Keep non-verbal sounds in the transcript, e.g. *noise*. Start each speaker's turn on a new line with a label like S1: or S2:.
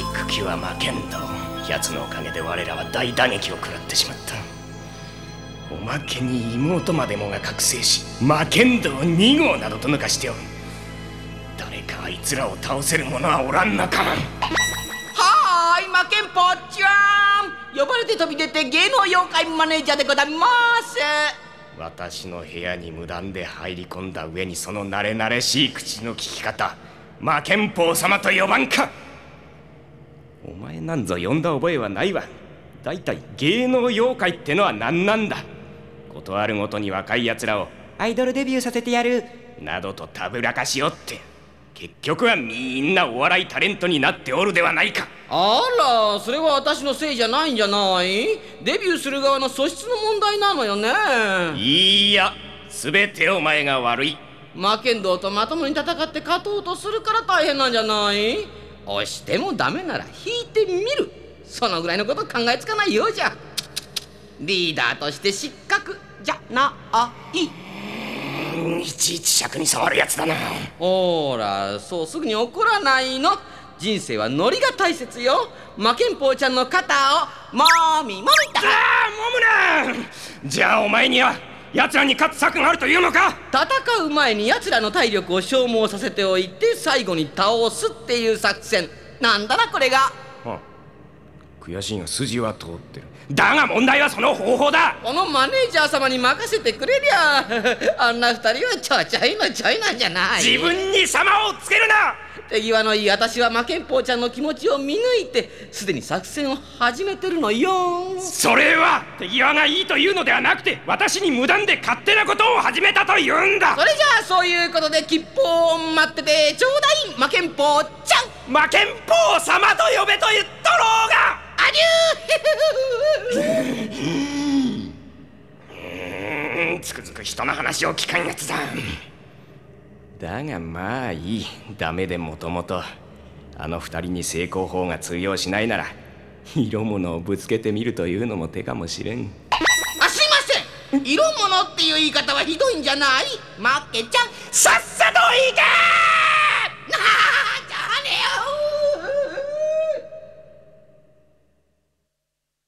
S1: 憎きは負けんど奴のおかげで我らは大打撃を食らってしまった。おまけに妹までもが覚醒し魔剣道2号などと抜かしておる。誰かあいつらを倒せる者はおらんのか。
S2: はーい魔剣ぽっちゃん。呼ばれて飛び出て芸能妖怪マネージャーでございます。
S1: 私の部屋に無断で入り込んだ上にその慣れ慣れしい口の利き方魔剣法様と呼ばんかお前なんぞ呼んだ覚えはないわ。だいたい芸能妖怪ってのは何なんだ。ことあるごとに若い奴らを。アイドルデビューさせてやる。などとたぶらかしおって。結局はみんなお笑いタレントになっておるではないか。
S2: あらそれは私のせいじゃないんじゃない？デビューする側の素質の問題なのよね。
S1: いいや。全てお前が悪い。
S2: 魔剣道とまともに戦って勝とうとするから大変なんじゃない？押してもダメなら引いてみる。そのぐらいのこと考えつかないようじゃ。リーダーとして失格。じゃない
S1: い。ちいち尺に触るやつだな。
S2: ほらそうすぐに怒らないの。人生はノリが大切よ。魔剣ぽちゃんの肩をもみもみ。だ
S1: ああもむな。じゃあお前には奴らに勝つ策があるというのか？
S2: 戦う前に奴らの体力を消耗させておいて最後に倒すっていう作戦。なんだなこれが。
S1: あ。悔しいが筋は通ってるだが問題はその方法だ。
S2: このマネージャー様に任せてくれりゃ *laughs* あんな二人はちょちょいのちょいなんじゃない。
S1: 自分に様をつけるな。
S2: 手際のいい私は魔剣ぽちゃんの気持ちを見抜いてすでに作戦を始めてるのよ。
S1: それは手際がいいというのではなくて私に無断で勝手なことを始めたと言うんだ。
S2: それじゃあそういうことで吉報を待っててちょうだい魔剣ぽちゃん。
S1: 魔剣法様と呼べと言っとろうが。
S2: アデュー
S1: うーんつくづく人の話を聞かんやつだ。だがまあいい。ダメでもともと。あの二人に成功法が通用しないなら色物をぶつけてみるというのも手かもしれん。
S2: あすいません。色物っていう言い方はひどいんじゃない？マッケちゃん。
S1: さっさと行け